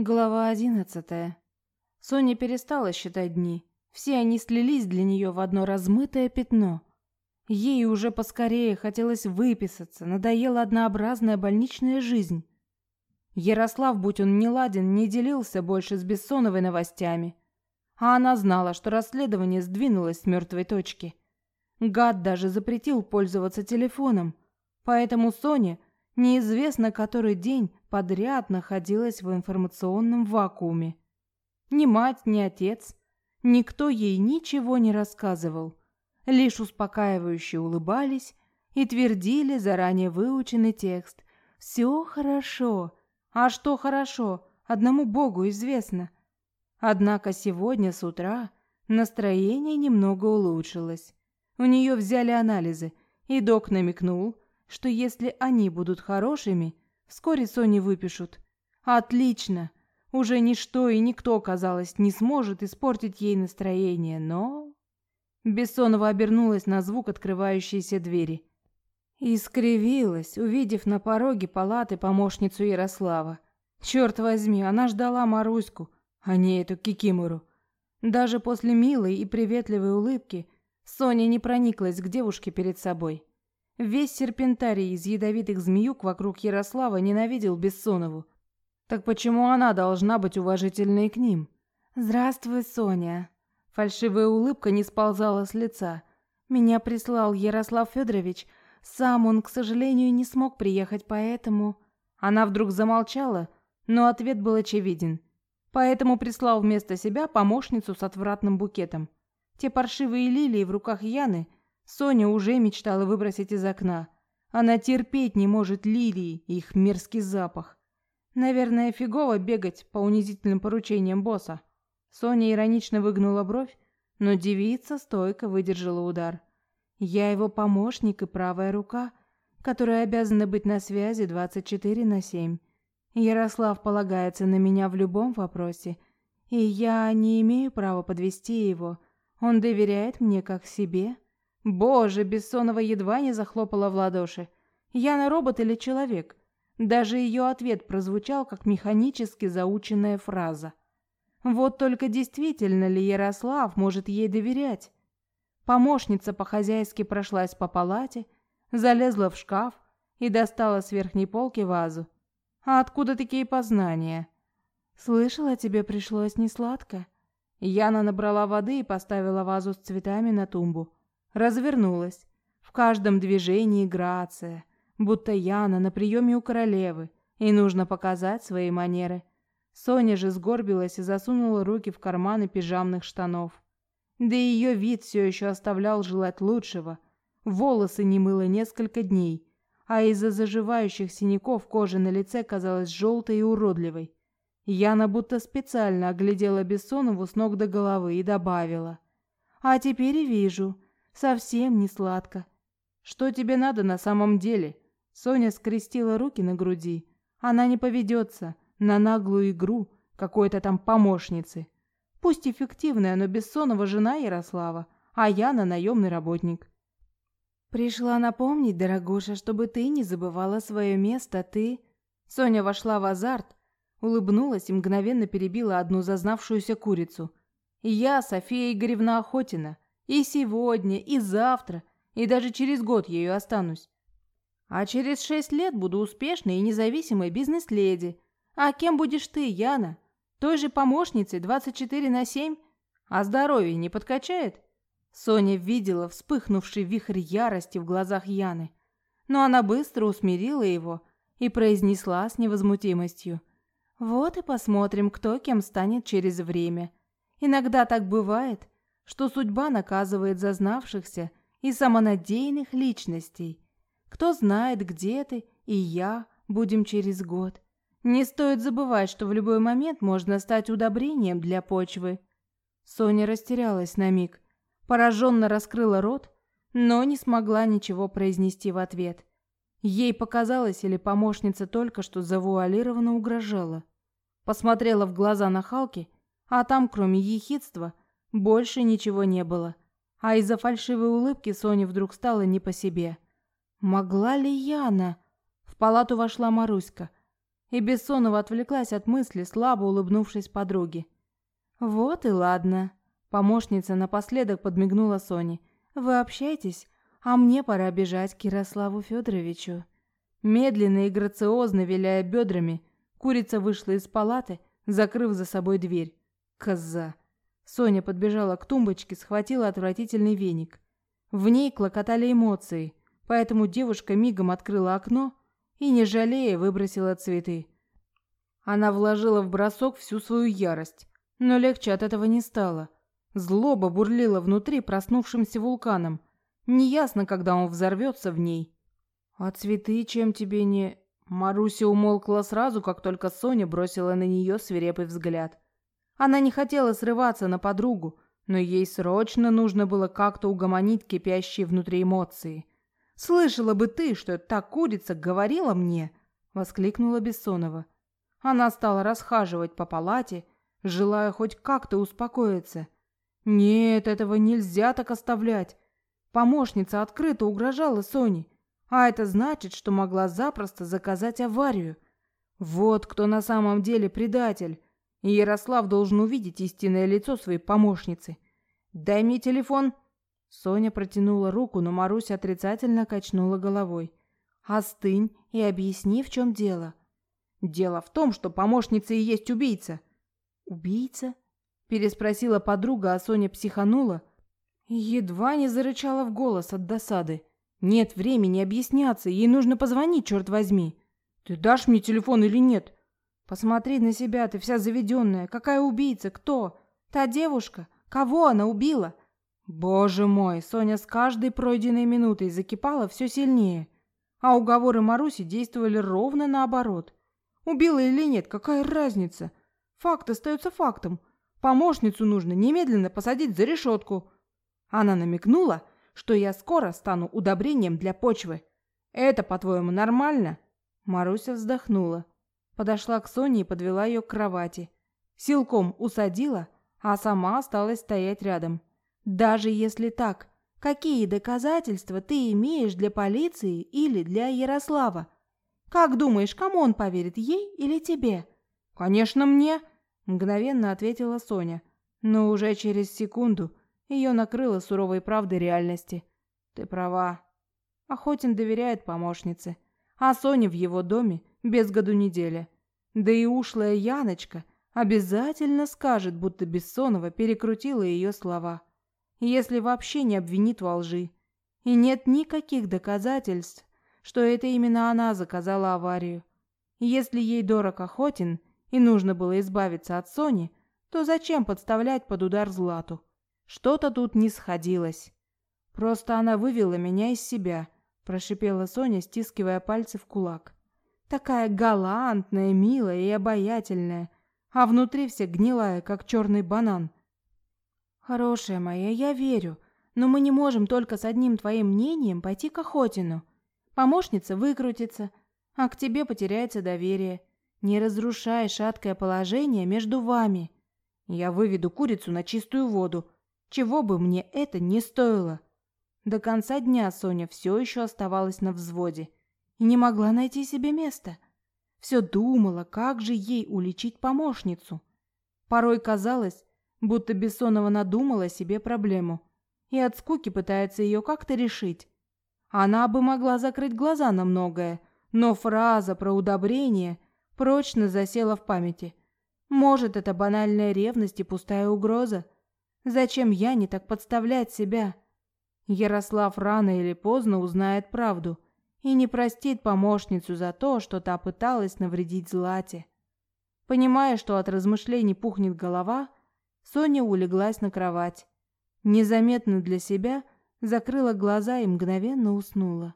Глава одиннадцатая. Соня перестала считать дни. Все они слились для нее в одно размытое пятно. Ей уже поскорее хотелось выписаться, надоела однообразная больничная жизнь. Ярослав, будь он не ладен, не делился больше с Бессоновой новостями. А она знала, что расследование сдвинулось с мертвой точки. Гад даже запретил пользоваться телефоном, поэтому Соня неизвестно который день подряд находилась в информационном вакууме. Ни мать, ни отец, никто ей ничего не рассказывал, лишь успокаивающе улыбались и твердили заранее выученный текст. «Все хорошо. А что хорошо, одному Богу известно». Однако сегодня с утра настроение немного улучшилось. У нее взяли анализы, и док намекнул, что если они будут хорошими, вскоре Соне выпишут. Отлично! Уже ничто и никто, казалось, не сможет испортить ей настроение, но... Бессонова обернулась на звук открывающейся двери. И скривилась, увидев на пороге палаты помощницу Ярослава. Черт возьми, она ждала Маруську, а не эту кикимору. Даже после милой и приветливой улыбки Соня не прониклась к девушке перед собой. Весь серпентарий из ядовитых змеюк вокруг Ярослава ненавидел Бессонову. Так почему она должна быть уважительной к ним? «Здравствуй, Соня». Фальшивая улыбка не сползала с лица. «Меня прислал Ярослав Федорович. Сам он, к сожалению, не смог приехать, поэтому...» Она вдруг замолчала, но ответ был очевиден. Поэтому прислал вместо себя помощницу с отвратным букетом. Те паршивые лилии в руках Яны – Соня уже мечтала выбросить из окна. Она терпеть не может лилии и их мерзкий запах. Наверное, фигово бегать по унизительным поручениям босса. Соня иронично выгнула бровь, но девица стойко выдержала удар. Я его помощник и правая рука, которая обязана быть на связи 24 на 7. Ярослав полагается на меня в любом вопросе, и я не имею права подвести его. Он доверяет мне как себе. Боже, Бессонова едва не захлопала в ладоши. Яна робот или человек? Даже ее ответ прозвучал как механически заученная фраза. Вот только действительно ли Ярослав может ей доверять? Помощница по-хозяйски прошлась по палате, залезла в шкаф и достала с верхней полки вазу. А откуда такие познания? Слышала, тебе пришлось несладко. Яна набрала воды и поставила вазу с цветами на тумбу развернулась. В каждом движении грация, будто Яна на приеме у королевы, и нужно показать свои манеры. Соня же сгорбилась и засунула руки в карманы пижамных штанов. Да и ее вид все еще оставлял желать лучшего. Волосы не мыла несколько дней, а из-за заживающих синяков кожа на лице казалась желтой и уродливой. Яна будто специально оглядела Бессонову с ног до головы и добавила. «А теперь и вижу, Совсем не сладко. Что тебе надо на самом деле? Соня скрестила руки на груди. Она не поведется на наглую игру какой-то там помощницы. Пусть эффективная, но Бессонова жена Ярослава, а Яна наемный работник. Пришла напомнить, дорогуша, чтобы ты не забывала свое место, ты... Соня вошла в азарт, улыбнулась и мгновенно перебила одну зазнавшуюся курицу. Я, София Игоревна Охотина, и сегодня, и завтра, и даже через год ею останусь. А через шесть лет буду успешной и независимой бизнес-леди. А кем будешь ты, Яна? Той же помощницей 24 на 7? А здоровье не подкачает? Соня видела вспыхнувший вихрь ярости в глазах Яны. Но она быстро усмирила его и произнесла с невозмутимостью. «Вот и посмотрим, кто кем станет через время. Иногда так бывает, что судьба наказывает зазнавшихся и самонадеянных личностей. Кто знает, где ты и я будем через год. Не стоит забывать, что в любой момент можно стать удобрением для почвы. Соня растерялась на миг, пораженно раскрыла рот, но не смогла ничего произнести в ответ. Ей показалось, или помощница только что завуалированно угрожала. Посмотрела в глаза на Халки, а там, кроме ехидства, больше ничего не было. А из-за фальшивой улыбки Соне вдруг стало не по себе. Могла ли Яна? В палату вошла Маруська. и Бессонова отвлеклась от мысли, слабо улыбнувшись подруге. «Вот и ладно», — помощница напоследок подмигнула Соне. «Вы общайтесь, а мне пора бежать к Ярославу Федоровичу». Медленно и грациозно виляя бедрами, курица вышла из палаты, закрыв за собой дверь. Коза. Соня подбежала к тумбочке, схватила отвратительный веник. В ней клокотали эмоции, поэтому девушка мигом открыла окно и, не жалея, выбросила цветы. Она вложила в бросок всю свою ярость, но легче от этого не стало. Злоба бурлила внутри проснувшимся вулканом. Неясно, когда он взорвется в ней. «А цветы чем тебе не...» Маруся умолкла сразу, как только Соня бросила на нее свирепый взгляд. Она не хотела срываться на подругу, но ей срочно нужно было как-то угомонить кипящие внутри эмоции. «Слышала бы ты, что та курица говорила мне!» — воскликнула Бессонова. Она стала расхаживать по палате, желая хоть как-то успокоиться. «Нет, этого нельзя так оставлять!» Помощница открыто угрожала Соне, а это значит, что могла запросто заказать аварию. Вот кто на самом деле предатель. И Ярослав должен увидеть истинное лицо своей помощницы. «Дай мне телефон!» Соня протянула руку, но Маруся отрицательно качнула головой. «Остынь и объясни, в чем дело». «Дело в том, что помощница и есть убийца». «Убийца?» Переспросила подруга, а Соня психанула едва не зарычала в голос от досады. «Нет времени объясняться, ей нужно позвонить, черт возьми». «Ты дашь мне телефон или нет?» Посмотри на себя, ты вся заведенная. Какая убийца? Кто? Та девушка? Кого она убила? Боже мой, Соня с каждой пройденной минутой закипала все сильнее. А уговоры Маруси действовали ровно наоборот. Убила или нет, какая разница? Факт остается фактом. Помощницу нужно немедленно посадить за решетку. Она намекнула, что я скоро стану удобрением для почвы. Это, по-твоему, нормально? Маруся вздохнула. Подошла к Соне и подвела ее к кровати. Силком усадила, а сама осталась стоять рядом. Даже если так, какие доказательства ты имеешь для полиции или для Ярослава? Как думаешь, кому он поверит, ей или тебе? Конечно, мне, мгновенно ответила Соня. Но уже через секунду ее накрыло суровой правдой реальности. Ты права. Охотин доверяет помощнице, а Соня в его доме без году неделя. Да и ушлая Яночка обязательно скажет, будто Бессонова перекрутила ее слова, если вообще не обвинит во лжи. И нет никаких доказательств, что это именно она заказала аварию. Если ей дорог Охотин и нужно было избавиться от Сони, то зачем подставлять под удар Злату? Что-то тут не сходилось. Просто она вывела меня из себя, прошипела Соня, стискивая пальцы в кулак. Такая галантная, милая и обаятельная, а внутри вся гнилая, как черный банан. Хорошая моя, я верю, но мы не можем только с одним твоим мнением пойти к Охотину. Помощница выкрутится, а к тебе потеряется доверие. Не разрушай шаткое положение между вами. Я выведу курицу на чистую воду, чего бы мне это не стоило. До конца дня Соня все еще оставалась на взводе и не могла найти себе места. Все думала, как же ей уличить помощницу. Порой казалось, будто Бессонова надумала себе проблему и от скуки пытается ее как-то решить. Она бы могла закрыть глаза на многое, но фраза про удобрение прочно засела в памяти. Может, это банальная ревность и пустая угроза? Зачем я не так подставлять себя? Ярослав рано или поздно узнает правду – и не простит помощницу за то, что та пыталась навредить Злате. Понимая, что от размышлений пухнет голова, Соня улеглась на кровать. Незаметно для себя закрыла глаза и мгновенно уснула.